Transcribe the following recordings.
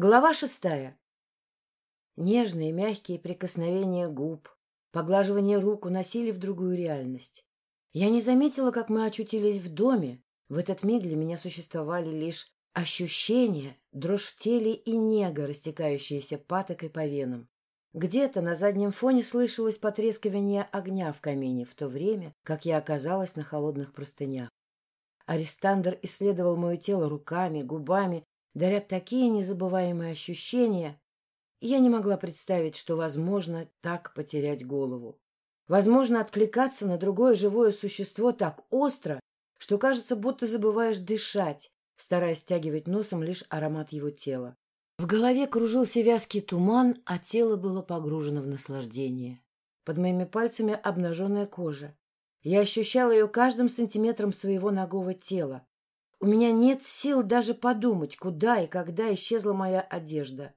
Глава шестая. Нежные мягкие прикосновения губ, поглаживание рук уносили в другую реальность. Я не заметила, как мы очутились в доме. В этот миг для меня существовали лишь ощущения, дрожь в теле и нега, растекающаяся патокой по венам. Где-то на заднем фоне слышалось потрескивание огня в камине, в то время, как я оказалась на холодных простынях. Арестандр исследовал мое тело руками, губами, дарят такие незабываемые ощущения. Я не могла представить, что возможно так потерять голову. Возможно откликаться на другое живое существо так остро, что кажется, будто забываешь дышать, стараясь стягивать носом лишь аромат его тела. В голове кружился вязкий туман, а тело было погружено в наслаждение. Под моими пальцами обнаженная кожа. Я ощущала ее каждым сантиметром своего ногого тела. У меня нет сил даже подумать, куда и когда исчезла моя одежда.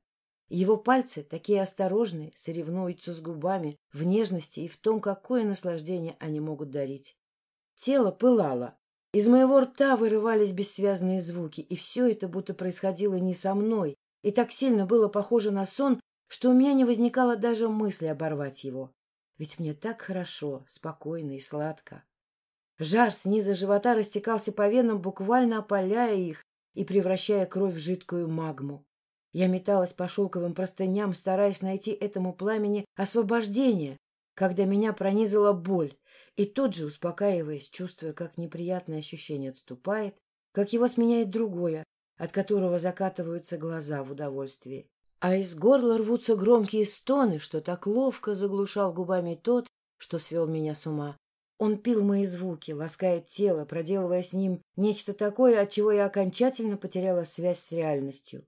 Его пальцы, такие осторожные, соревнуются с губами в нежности и в том, какое наслаждение они могут дарить. Тело пылало. Из моего рта вырывались бессвязные звуки, и все это будто происходило не со мной, и так сильно было похоже на сон, что у меня не возникало даже мысли оборвать его. Ведь мне так хорошо, спокойно и сладко. Жар снизу живота растекался по венам, буквально опаляя их и превращая кровь в жидкую магму. Я металась по шелковым простыням, стараясь найти этому пламени освобождение, когда меня пронизала боль, и тут же, успокаиваясь, чувствуя, как неприятное ощущение отступает, как его сменяет другое, от которого закатываются глаза в удовольствии. А из горла рвутся громкие стоны, что так ловко заглушал губами тот, что свел меня с ума. Он пил мои звуки, ласкает тело, проделывая с ним нечто такое, от чего я окончательно потеряла связь с реальностью.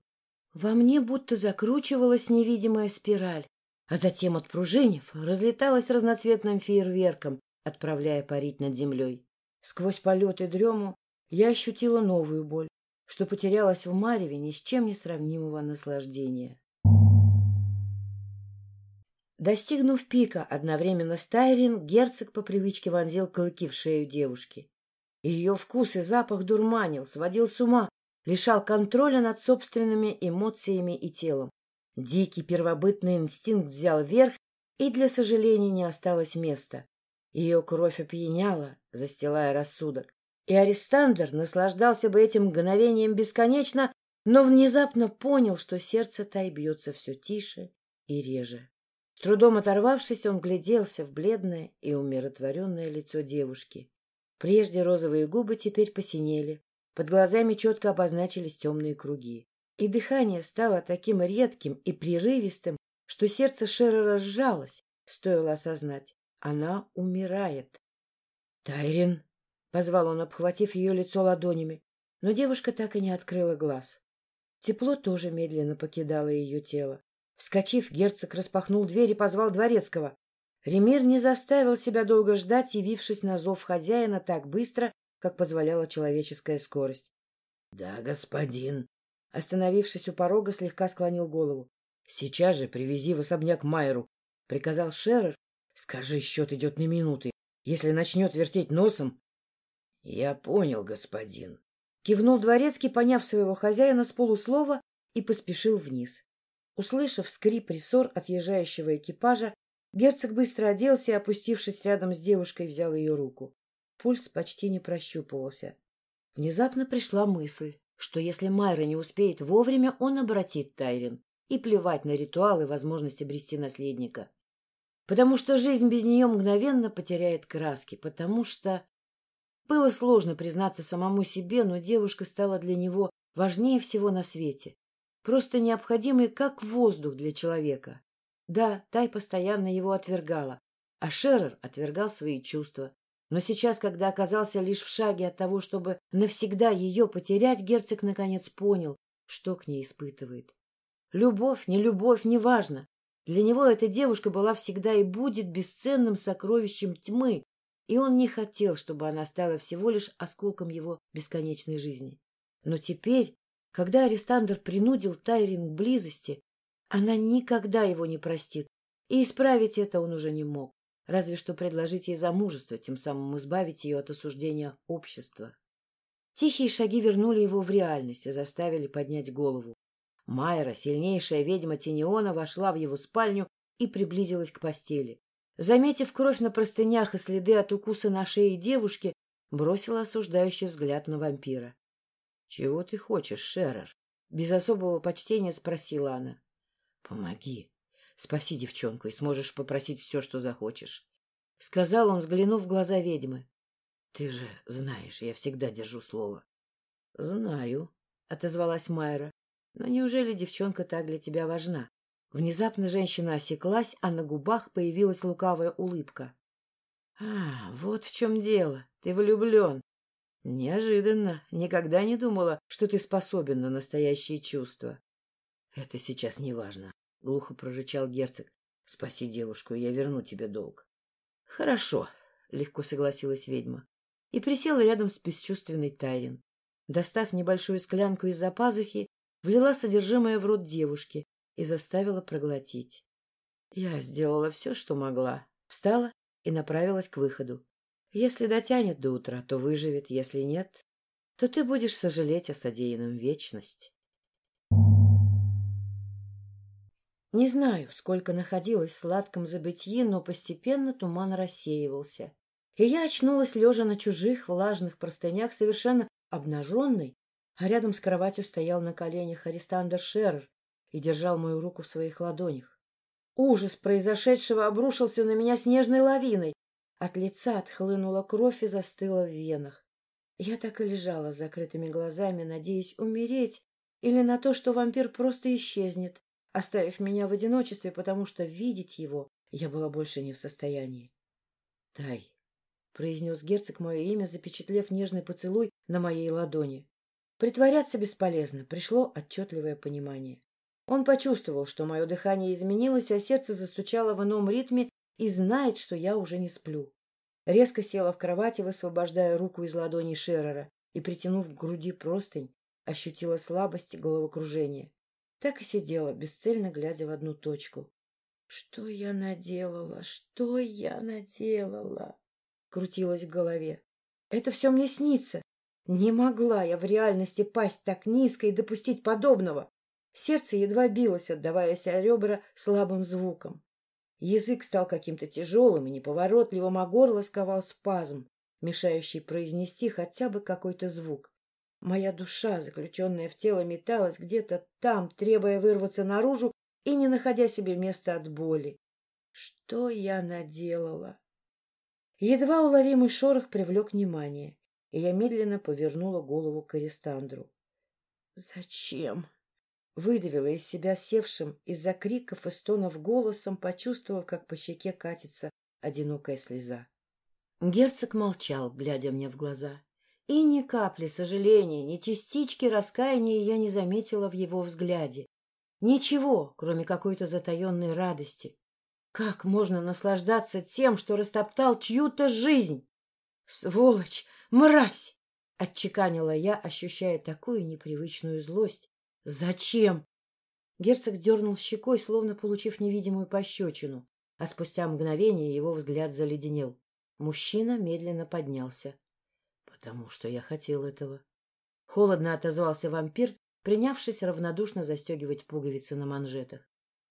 Во мне будто закручивалась невидимая спираль, а затем, отпружинив, разлеталась разноцветным фейерверком, отправляя парить над землей. Сквозь полет и дрему я ощутила новую боль, что потерялась в мареве ни с чем не сравнимого наслаждения. Достигнув пика одновременно с герцог по привычке вонзил клыки в шею девушки. Ее вкус и запах дурманил, сводил с ума, лишал контроля над собственными эмоциями и телом. Дикий первобытный инстинкт взял верх, и для сожаления не осталось места. Ее кровь опьяняла, застилая рассудок. И Арестандр наслаждался бы этим мгновением бесконечно, но внезапно понял, что сердце Тай бьется все тише и реже. С трудом оторвавшись, он гляделся в бледное и умиротворенное лицо девушки. Прежде розовые губы теперь посинели, под глазами четко обозначились темные круги. И дыхание стало таким редким и прерывистым, что сердце Шера разжалось, стоило осознать. Она умирает. — Тайрин! — позвал он, обхватив ее лицо ладонями. Но девушка так и не открыла глаз. Тепло тоже медленно покидало ее тело. Вскочив, герцог распахнул дверь и позвал дворецкого. Ремир не заставил себя долго ждать, явившись на зов хозяина так быстро, как позволяла человеческая скорость. — Да, господин. Остановившись у порога, слегка склонил голову. — Сейчас же привези в особняк Майру, — приказал Шерер. — Скажи, счет идет на минуты. Если начнет вертеть носом... — Я понял, господин. Кивнул дворецкий, поняв своего хозяина с полуслова, и поспешил вниз. Услышав скрип рессор отъезжающего экипажа, герцог быстро оделся и, опустившись рядом с девушкой, взял ее руку. Пульс почти не прощупывался. Внезапно пришла мысль, что если Майра не успеет вовремя, он обратит Тайрин, и плевать на ритуалы и возможность обрести наследника. Потому что жизнь без нее мгновенно потеряет краски, потому что... Было сложно признаться самому себе, но девушка стала для него важнее всего на свете просто необходимый как воздух для человека. Да, Тай постоянно его отвергала, а Шерер отвергал свои чувства. Но сейчас, когда оказался лишь в шаге от того, чтобы навсегда ее потерять, герцог наконец понял, что к ней испытывает. Любовь, не любовь, неважно. Для него эта девушка была всегда и будет бесценным сокровищем тьмы, и он не хотел, чтобы она стала всего лишь осколком его бесконечной жизни. Но теперь, когда Арестандр принудил Тайрин к близости, она никогда его не простит, и исправить это он уже не мог, разве что предложить ей замужество, тем самым избавить ее от осуждения общества. Тихие шаги вернули его в реальность и заставили поднять голову. Майра, сильнейшая ведьма Тинеона, вошла в его спальню и приблизилась к постели. Заметив кровь на простынях и следы от укуса на шее девушки, бросила осуждающий взгляд на вампира. — Чего ты хочешь, Шерер? — без особого почтения спросила она. — Помоги. Спаси девчонку, и сможешь попросить все, что захочешь. — сказал он, взглянув в глаза ведьмы. — Ты же знаешь, я всегда держу слово. — Знаю, — отозвалась Майра. — Но неужели девчонка так для тебя важна? Внезапно женщина осеклась, а на губах появилась лукавая улыбка. — А, вот в чем дело. Ты влюблен. Неожиданно. Никогда не думала, что ты способен на настоящие чувства. — Это сейчас не важно, — глухо прорычал герцог. — Спаси девушку, я верну тебе долг. — Хорошо, — легко согласилась ведьма и присела рядом с бесчувственной Тайрин. Достав небольшую склянку из-за пазухи, влила содержимое в рот девушки и заставила проглотить. Я сделала все, что могла. Встала и направилась к выходу. Если дотянет до утра, то выживет, если нет, то ты будешь сожалеть о содеянном вечность. Не знаю, сколько находилась в сладком забытии, но постепенно туман рассеивался. И я очнулась, лежа на чужих влажных простынях, совершенно обнаженной, а рядом с кроватью стоял на коленях Аристандр Шерр и держал мою руку в своих ладонях. Ужас произошедшего обрушился на меня снежной лавиной. От лица отхлынула кровь и застыла в венах. Я так и лежала с закрытыми глазами, надеясь умереть или на то, что вампир просто исчезнет, оставив меня в одиночестве, потому что видеть его я была больше не в состоянии. — Тай, — произнес герцог мое имя, запечатлев нежный поцелуй на моей ладони. Притворяться бесполезно, пришло отчетливое понимание. Он почувствовал, что мое дыхание изменилось, а сердце застучало в ином ритме и знает, что я уже не сплю. Резко села в кровати, высвобождая руку из ладони Шеррера и, притянув к груди простынь, ощутила слабость и головокружение. Так и сидела, бесцельно глядя в одну точку. «Что я наделала? Что я наделала?» Крутилась в голове. «Это все мне снится. Не могла я в реальности пасть так низко и допустить подобного. Сердце едва билось, отдаваясь о ребра слабым звуком. Язык стал каким-то тяжелым и неповоротливым, а горло сковал спазм, мешающий произнести хотя бы какой-то звук. Моя душа, заключенная в тело, металась где-то там, требуя вырваться наружу и не находя себе места от боли. Что я наделала? Едва уловимый шорох привлек внимание, и я медленно повернула голову к Арестандру. — Зачем? Выдавила из себя севшим из-за криков и стонов голосом, почувствовав, как по щеке катится одинокая слеза. Герцог молчал, глядя мне в глаза. И ни капли сожаления, ни частички раскаяния я не заметила в его взгляде. Ничего, кроме какой-то затаенной радости. Как можно наслаждаться тем, что растоптал чью-то жизнь? Сволочь! Мразь! — отчеканила я, ощущая такую непривычную злость, «Зачем?» Герцог дернул щекой, словно получив невидимую пощечину, а спустя мгновение его взгляд заледенел. Мужчина медленно поднялся. «Потому что я хотел этого». Холодно отозвался вампир, принявшись равнодушно застегивать пуговицы на манжетах.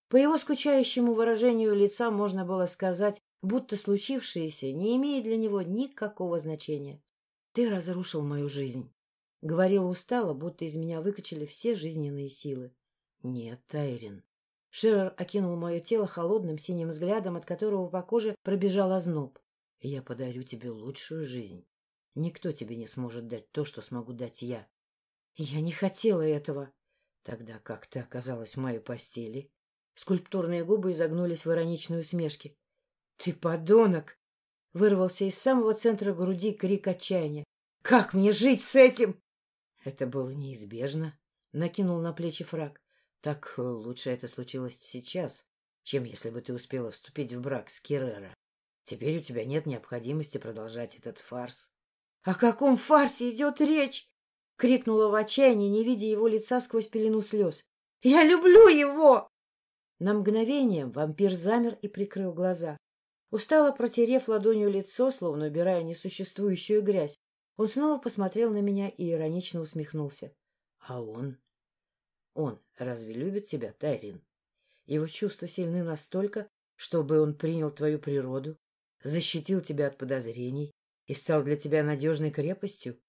По его скучающему выражению лица можно было сказать, будто случившееся не имеет для него никакого значения. «Ты разрушил мою жизнь». Говорила устало, будто из меня выкачали все жизненные силы. — Нет, Тайрин. Шерер окинул мое тело холодным синим взглядом, от которого по коже пробежал озноб. — Я подарю тебе лучшую жизнь. Никто тебе не сможет дать то, что смогу дать я. — Я не хотела этого. — Тогда как ты оказалась в моей постели? Скульптурные губы изогнулись в ироничной усмешке. — Ты подонок! — вырвался из самого центра груди крик отчаяния. — Как мне жить с этим? Это было неизбежно. Накинул на плечи фраг. Так э, лучше это случилось сейчас, чем если бы ты успела вступить в брак с Керрера. Теперь у тебя нет необходимости продолжать этот фарс. — О каком фарсе идет речь? — крикнула в отчаянии, не видя его лица сквозь пелену слез. — Я люблю его! На мгновение вампир замер и прикрыл глаза. Устало протерев ладонью лицо, словно убирая несуществующую грязь, он снова посмотрел на меня и иронично усмехнулся. — А он? Он разве любит тебя, Тайрин? Его чувства сильны настолько, чтобы он принял твою природу, защитил тебя от подозрений и стал для тебя надежной крепостью?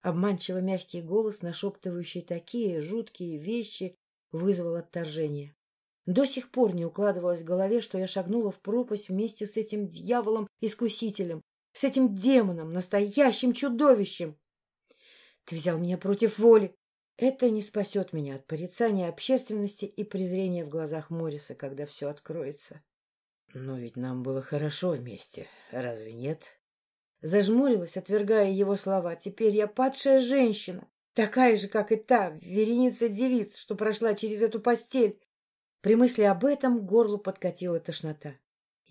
Обманчиво мягкий голос, нашептывающий такие жуткие вещи, вызвал отторжение. До сих пор не укладывалось в голове, что я шагнула в пропасть вместе с этим дьяволом-искусителем, с этим демоном, настоящим чудовищем. Ты взял меня против воли. Это не спасет меня от порицания общественности и презрения в глазах Морриса, когда все откроется. Но ведь нам было хорошо вместе, разве нет? Зажмурилась, отвергая его слова. Теперь я падшая женщина, такая же, как и та, вереница девиц, что прошла через эту постель. При мысли об этом горлу подкатила тошнота. —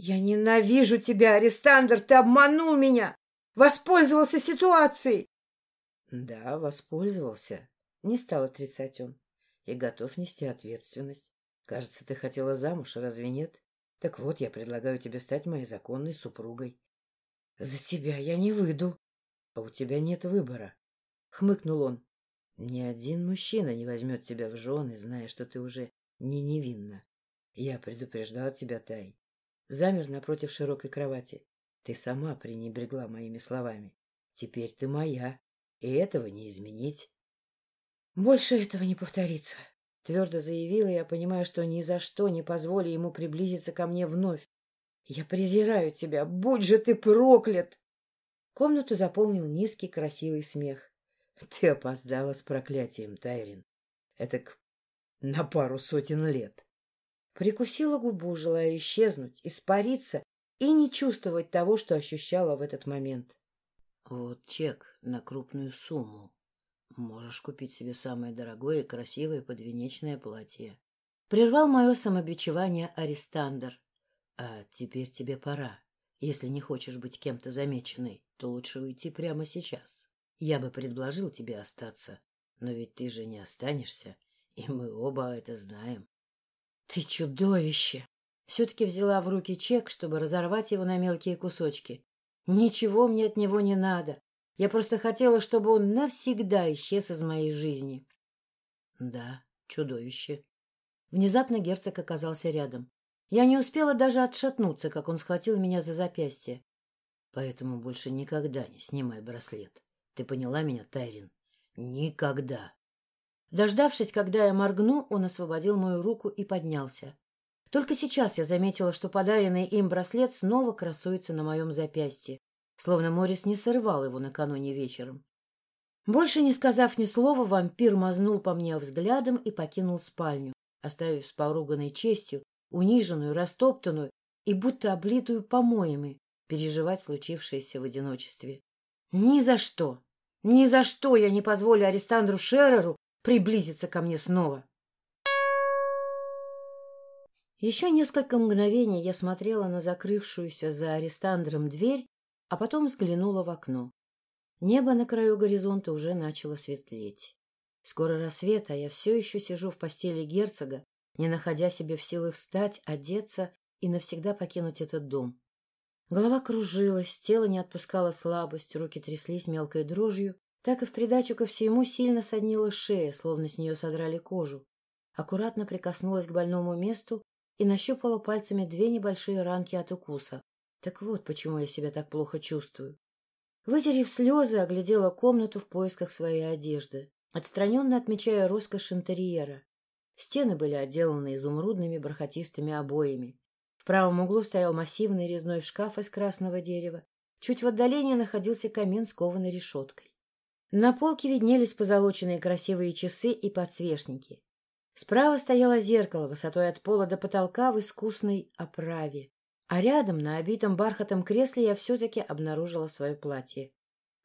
Я ненавижу тебя, Арестандр! Ты обманул меня! Воспользовался ситуацией! — Да, воспользовался, — не стал отрицать он. — И готов нести ответственность. Кажется, ты хотела замуж, разве нет? Так вот, я предлагаю тебе стать моей законной супругой. За тебя я не выйду. А у тебя нет выбора. Хмыкнул он. Ни один мужчина не возьмет тебя в жены, зная, что ты уже не невинна. Я предупреждал тебя, Тай. Замер напротив широкой кровати. Ты сама пренебрегла моими словами. Теперь ты моя, и этого не изменить. Больше этого не повторится, твердо заявила я, понимая, что ни за что не позволю ему приблизиться ко мне вновь. Я презираю тебя, будь же ты проклят! Комнату заполнил низкий красивый смех. Ты опоздала с проклятием, Тайрин. Это на пару сотен лет. Прикусила губу, желая исчезнуть, испариться и не чувствовать того, что ощущала в этот момент. Вот чек на крупную сумму. Можешь купить себе самое дорогое и красивое подвенечное платье. Прервал мое самобичевание Арестандр. А теперь тебе пора. Если не хочешь быть кем-то замеченной, то лучше уйти прямо сейчас. Я бы предложил тебе остаться, но ведь ты же не останешься, и мы оба это знаем. Ты чудовище! Все-таки взяла в руки чек, чтобы разорвать его на мелкие кусочки. Ничего мне от него не надо. Я просто хотела, чтобы он навсегда исчез из моей жизни. Да, чудовище. Внезапно герцог оказался рядом. Я не успела даже отшатнуться, как он схватил меня за запястье. Поэтому больше никогда не снимай браслет. Ты поняла меня, Тайрин? Никогда. Дождавшись, когда я моргну, он освободил мою руку и поднялся. Только сейчас я заметила, что подаренный им браслет снова красуется на моем запястье, словно Морис не сорвал его накануне вечером. Больше не сказав ни слова, вампир мазнул по мне взглядом и покинул спальню, оставив с поруганной честью, униженную, растоптанную и будто облитую помоями, переживать случившееся в одиночестве. Ни за что, ни за что я не позволю Арестандру Шереру приблизиться ко мне снова. Еще несколько мгновений я смотрела на закрывшуюся за Арестандром дверь, а потом взглянула в окно. Небо на краю горизонта уже начало светлеть. Скоро рассвет, а я все еще сижу в постели герцога, не находя себе в силы встать, одеться и навсегда покинуть этот дом. Голова кружилась, тело не отпускало слабость, руки тряслись мелкой дрожью, так и в придачу ко всему сильно соднила шея, словно с нее содрали кожу. Аккуратно прикоснулась к больному месту и нащупала пальцами две небольшие ранки от укуса. Так вот, почему я себя так плохо чувствую. Вытерев слезы, оглядела комнату в поисках своей одежды, отстраненно отмечая роскошь интерьера. Стены были отделаны изумрудными бархатистыми обоями. В правом углу стоял массивный резной шкаф из красного дерева. Чуть в отдалении находился камин с кованой решеткой. На полке виднелись позолоченные красивые часы и подсвечники. Справа стояло зеркало высотой от пола до потолка в искусной оправе. А рядом, на обитом бархатом кресле, я все-таки обнаружила свое платье.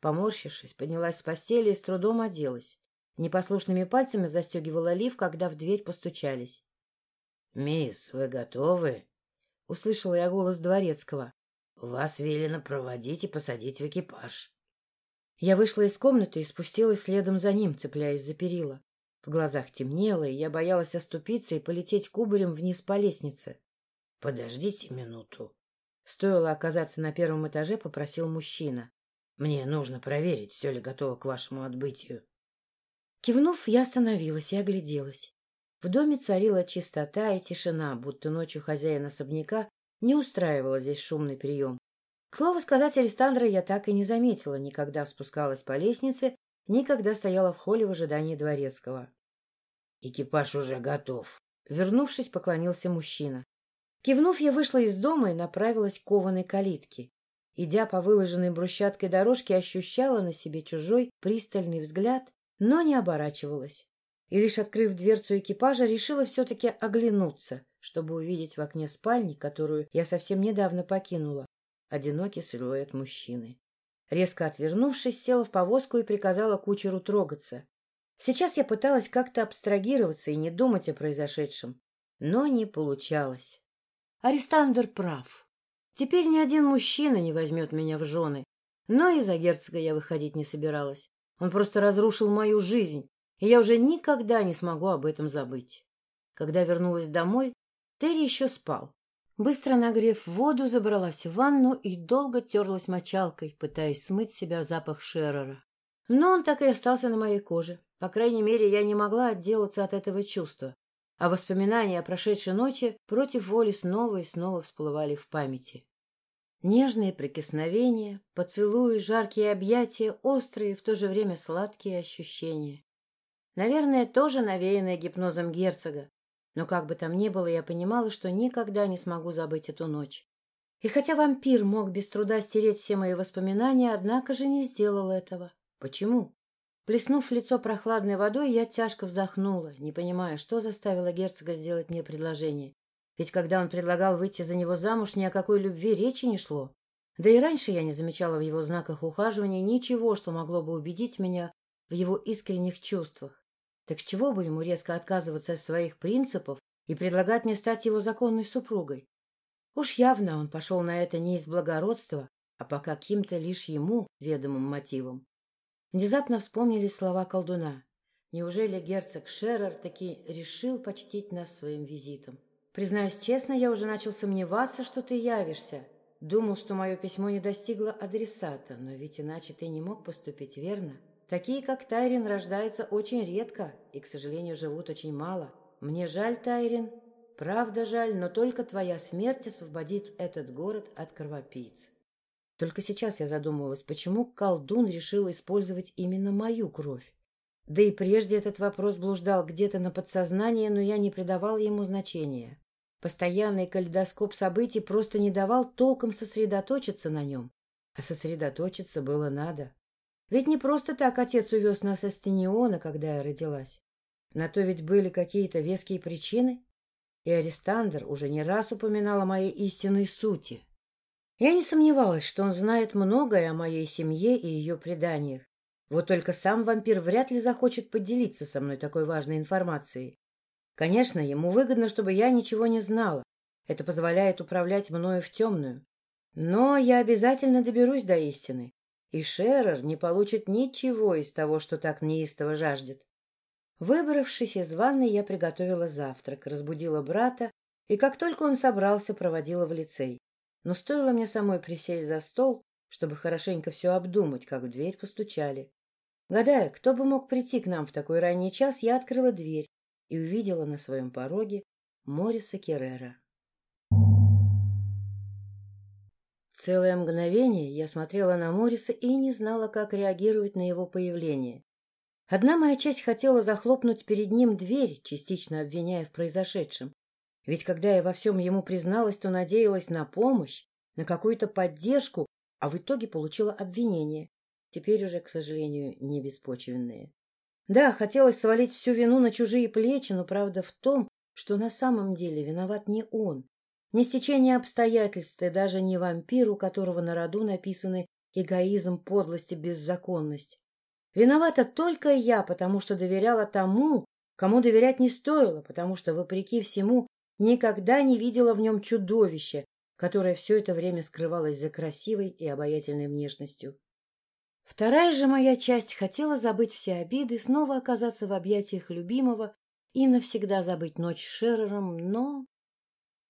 Поморщившись, поднялась с постели и с трудом оделась. Непослушными пальцами застегивала лиф, когда в дверь постучались. — Мисс, вы готовы? — услышала я голос дворецкого. — Вас велено проводить и посадить в экипаж. Я вышла из комнаты и спустилась следом за ним, цепляясь за перила. В глазах темнело, и я боялась оступиться и полететь кубарем вниз по лестнице. — Подождите минуту. Стоило оказаться на первом этаже, попросил мужчина. — Мне нужно проверить, все ли готово к вашему отбытию. Кивнув, я остановилась и огляделась. В доме царила чистота и тишина, будто ночью хозяин особняка не устраивала здесь шумный прием. К слову сказать, Александра я так и не заметила, никогда спускалась по лестнице, никогда стояла в холле в ожидании дворецкого. — Экипаж уже готов. Вернувшись, поклонился мужчина. Кивнув, я вышла из дома и направилась к кованой калитке. Идя по выложенной брусчаткой дорожке, ощущала на себе чужой пристальный взгляд, но не оборачивалась. И лишь открыв дверцу экипажа, решила все-таки оглянуться, чтобы увидеть в окне спальни, которую я совсем недавно покинула, одинокий силуэт мужчины. Резко отвернувшись, села в повозку и приказала кучеру трогаться. Сейчас я пыталась как-то абстрагироваться и не думать о произошедшем, но не получалось. Арестандр прав. Теперь ни один мужчина не возьмет меня в жены, но и за герцога я выходить не собиралась. Он просто разрушил мою жизнь, и я уже никогда не смогу об этом забыть. Когда вернулась домой, Терри еще спал. Быстро нагрев воду, забралась в ванну и долго терлась мочалкой, пытаясь смыть себя запах Шеррера. Но он так и остался на моей коже. По крайней мере, я не могла отделаться от этого чувства. А воспоминания о прошедшей ночи против воли снова и снова всплывали в памяти. Нежные прикосновения, поцелуи, жаркие объятия, острые в то же время сладкие ощущения. Наверное, тоже навеянное гипнозом герцога. Но как бы там ни было, я понимала, что никогда не смогу забыть эту ночь. И хотя вампир мог без труда стереть все мои воспоминания, однако же не сделал этого. Почему? Плеснув лицо прохладной водой, я тяжко вздохнула, не понимая, что заставило герцога сделать мне предложение. Ведь когда он предлагал выйти за него замуж, ни о какой любви речи не шло. Да и раньше я не замечала в его знаках ухаживания ничего, что могло бы убедить меня в его искренних чувствах. Так с чего бы ему резко отказываться от своих принципов и предлагать мне стать его законной супругой? Уж явно он пошел на это не из благородства, а по каким-то лишь ему ведомым мотивам. Внезапно вспомнились слова колдуна. Неужели герцог Шеррер таки решил почтить нас своим визитом? Признаюсь честно, я уже начал сомневаться, что ты явишься. Думал, что мое письмо не достигло адресата, но ведь иначе ты не мог поступить верно. Такие, как Тайрин, рождаются очень редко и, к сожалению, живут очень мало. Мне жаль, Тайрин, правда жаль, но только твоя смерть освободит этот город от кровопийц. Только сейчас я задумывалась, почему колдун решил использовать именно мою кровь. Да и прежде этот вопрос блуждал где-то на подсознании, но я не придавал ему значения. Постоянный калейдоскоп событий просто не давал толком сосредоточиться на нем. А сосредоточиться было надо. Ведь не просто так отец увез нас из Тениона, когда я родилась. На то ведь были какие-то веские причины. И Арестандр уже не раз упоминал о моей истинной сути. Я не сомневалась, что он знает многое о моей семье и ее преданиях. Вот только сам вампир вряд ли захочет поделиться со мной такой важной информацией. Конечно, ему выгодно, чтобы я ничего не знала. Это позволяет управлять мною в темную. Но я обязательно доберусь до истины, и Шерер не получит ничего из того, что так неистово жаждет. Выбравшись из ванной, я приготовила завтрак, разбудила брата, и как только он собрался, проводила в лицей. Но стоило мне самой присесть за стол, чтобы хорошенько все обдумать, как в дверь постучали. Гадая, кто бы мог прийти к нам в такой ранний час, я открыла дверь и увидела на своем пороге Мориса Керрера. Целое мгновение я смотрела на Мориса и не знала, как реагировать на его появление. Одна моя часть хотела захлопнуть перед ним дверь, частично обвиняя в произошедшем. Ведь когда я во всем ему призналась, то надеялась на помощь, на какую-то поддержку, а в итоге получила обвинение. Теперь уже, к сожалению, не беспочвенные. Да, хотелось свалить всю вину на чужие плечи, но правда в том, что на самом деле виноват не он, не стечение обстоятельств и даже не вампир, у которого на роду написаны эгоизм, подлость и беззаконность. Виновата только я, потому что доверяла тому, кому доверять не стоило, потому что, вопреки всему, никогда не видела в нем чудовища, которое все это время скрывалось за красивой и обаятельной внешностью. Вторая же моя часть хотела забыть все обиды, снова оказаться в объятиях любимого и навсегда забыть ночь с Шерером, но...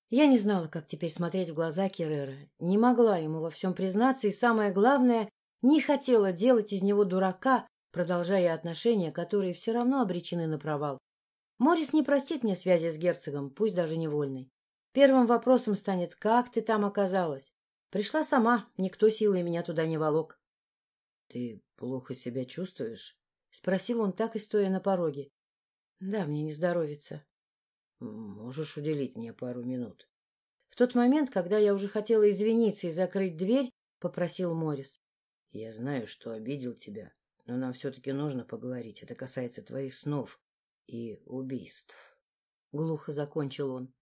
Я не знала, как теперь смотреть в глаза Керрера, не могла ему во всем признаться и, самое главное, не хотела делать из него дурака, продолжая отношения, которые все равно обречены на провал. Морис не простит мне связи с герцогом, пусть даже невольной. Первым вопросом станет, как ты там оказалась? Пришла сама, никто силой меня туда не волок. — Ты плохо себя чувствуешь? — спросил он так и стоя на пороге. — Да, мне не здоровится. — Можешь уделить мне пару минут? В тот момент, когда я уже хотела извиниться и закрыть дверь, попросил Морис. — Я знаю, что обидел тебя, но нам все-таки нужно поговорить. Это касается твоих снов и убийств. Глухо закончил он.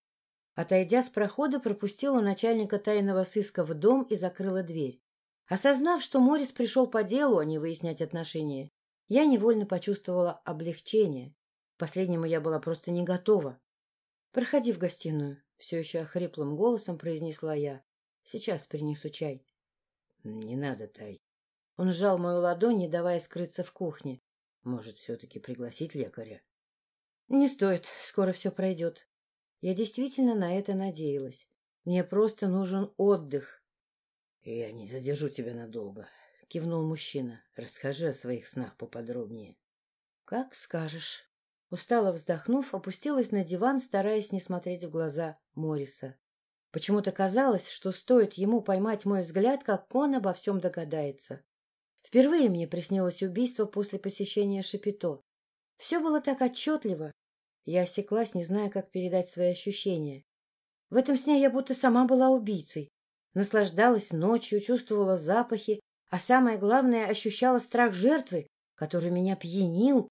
Отойдя с прохода, пропустила начальника тайного сыска в дом и закрыла дверь. Осознав, что Морис пришел по делу, а не выяснять отношения, я невольно почувствовала облегчение. Последнему я была просто не готова. — Проходи в гостиную, — все еще охриплым голосом произнесла я. — Сейчас принесу чай. — Не надо, Тай. Он сжал мою ладонь, не давая скрыться в кухне. Может, все-таки пригласить лекаря? — Не стоит, скоро все пройдет. Я действительно на это надеялась. Мне просто нужен отдых. — Я не задержу тебя надолго, — кивнул мужчина. — Расскажи о своих снах поподробнее. — Как скажешь. Устало вздохнув, опустилась на диван, стараясь не смотреть в глаза Мориса. Почему-то казалось, что стоит ему поймать мой взгляд, как он обо всем догадается. Впервые мне приснилось убийство после посещения Шапито. Все было так отчетливо. Я осеклась, не зная, как передать свои ощущения. В этом сне я будто сама была убийцей. Наслаждалась ночью, чувствовала запахи, а самое главное, ощущала страх жертвы, который меня пьянил.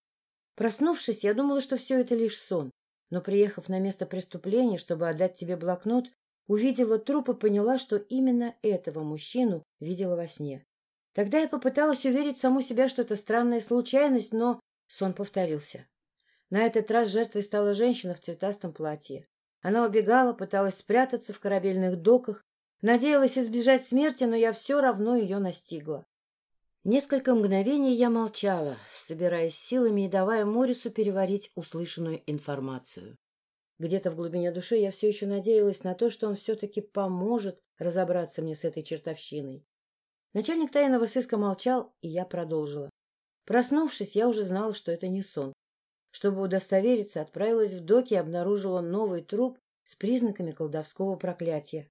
Проснувшись, я думала, что все это лишь сон. Но, приехав на место преступления, чтобы отдать тебе блокнот, увидела труп и поняла, что именно этого мужчину видела во сне. Тогда я попыталась уверить саму себя, что это странная случайность, но сон повторился. На этот раз жертвой стала женщина в цветастом платье. Она убегала, пыталась спрятаться в корабельных доках, надеялась избежать смерти, но я все равно ее настигла. Несколько мгновений я молчала, собираясь силами и давая Морису переварить услышанную информацию. Где-то в глубине души я все еще надеялась на то, что он все-таки поможет разобраться мне с этой чертовщиной. Начальник тайного сыска молчал, и я продолжила. Проснувшись, я уже знала, что это не сон. Чтобы удостовериться, отправилась в доки и обнаружила новый труп с признаками колдовского проклятия.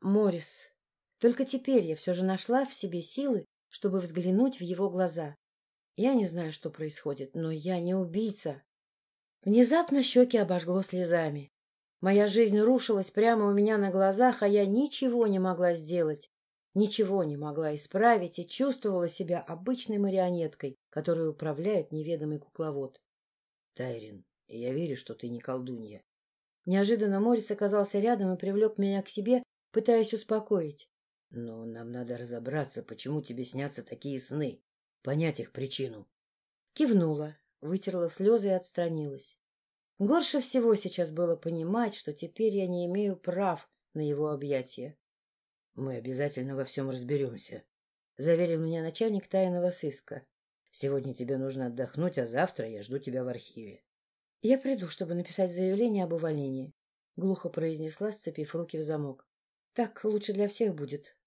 Морис. Только теперь я все же нашла в себе силы, чтобы взглянуть в его глаза. Я не знаю, что происходит, но я не убийца. Внезапно щеки обожгло слезами. Моя жизнь рушилась прямо у меня на глазах, а я ничего не могла сделать. Ничего не могла исправить и чувствовала себя обычной марионеткой, которой управляет неведомый кукловод. — Тайрин, я верю, что ты не колдунья. Неожиданно Морис оказался рядом и привлек меня к себе, пытаясь успокоить. — Но нам надо разобраться, почему тебе снятся такие сны, понять их причину. Кивнула, вытерла слезы и отстранилась. Горше всего сейчас было понимать, что теперь я не имею прав на его объятия. — Мы обязательно во всем разберемся, — заверил меня начальник тайного сыска. — Сегодня тебе нужно отдохнуть, а завтра я жду тебя в архиве. — Я приду, чтобы написать заявление об увольнении, — глухо произнесла, сцепив руки в замок. — Так лучше для всех будет. —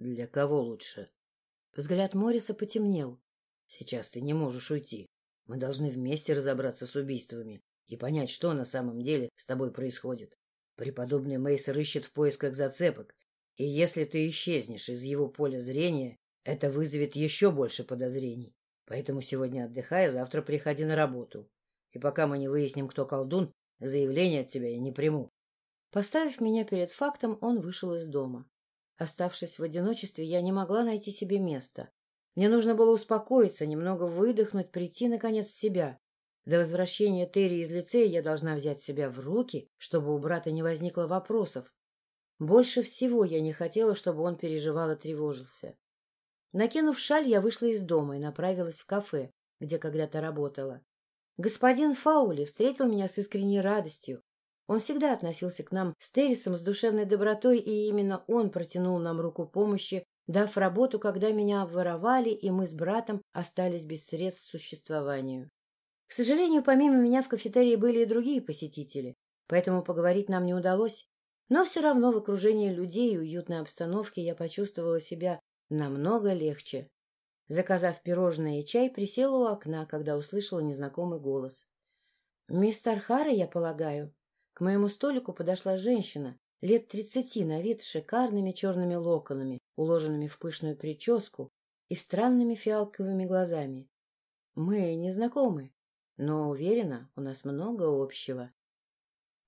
Для кого лучше? Взгляд Мориса потемнел. — Сейчас ты не можешь уйти. Мы должны вместе разобраться с убийствами и понять, что на самом деле с тобой происходит. Преподобный Мейсер ищет в поисках зацепок, и если ты исчезнешь из его поля зрения, это вызовет еще больше подозрений. Поэтому сегодня отдыхай, а завтра приходи на работу. И пока мы не выясним, кто колдун, заявление от тебя я не приму. Поставив меня перед фактом, он вышел из дома. Оставшись в одиночестве, я не могла найти себе места. Мне нужно было успокоиться, немного выдохнуть, прийти, наконец, в себя. До возвращения Терри из лицея я должна взять себя в руки, чтобы у брата не возникло вопросов. Больше всего я не хотела, чтобы он переживал и тревожился. Накинув шаль, я вышла из дома и направилась в кафе, где когда-то работала. Господин Фаули встретил меня с искренней радостью. Он всегда относился к нам с Террисом с душевной добротой, и именно он протянул нам руку помощи, дав работу, когда меня обворовали, и мы с братом остались без средств к существованию. К сожалению, помимо меня в кафетерии были и другие посетители, поэтому поговорить нам не удалось. Но все равно в окружении людей и уютной обстановке я почувствовала себя намного легче. Заказав пирожное и чай, присела у окна, когда услышала незнакомый голос. — Мистер Хара, я полагаю? К моему столику подошла женщина, лет тридцати на вид, с шикарными черными локонами, уложенными в пышную прическу и странными фиалковыми глазами. Мы не знакомы, но, уверена, у нас много общего.